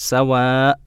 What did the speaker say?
sawa'